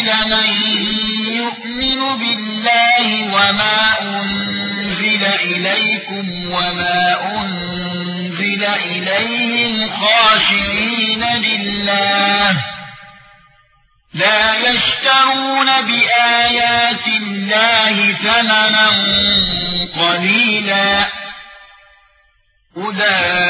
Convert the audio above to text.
الكتاب لمن يؤمن بالله وما أنزل إليكم وما أنزل إليهم خاشعين لله لا يشترون بآيات الله ثمنا قليلا أولئك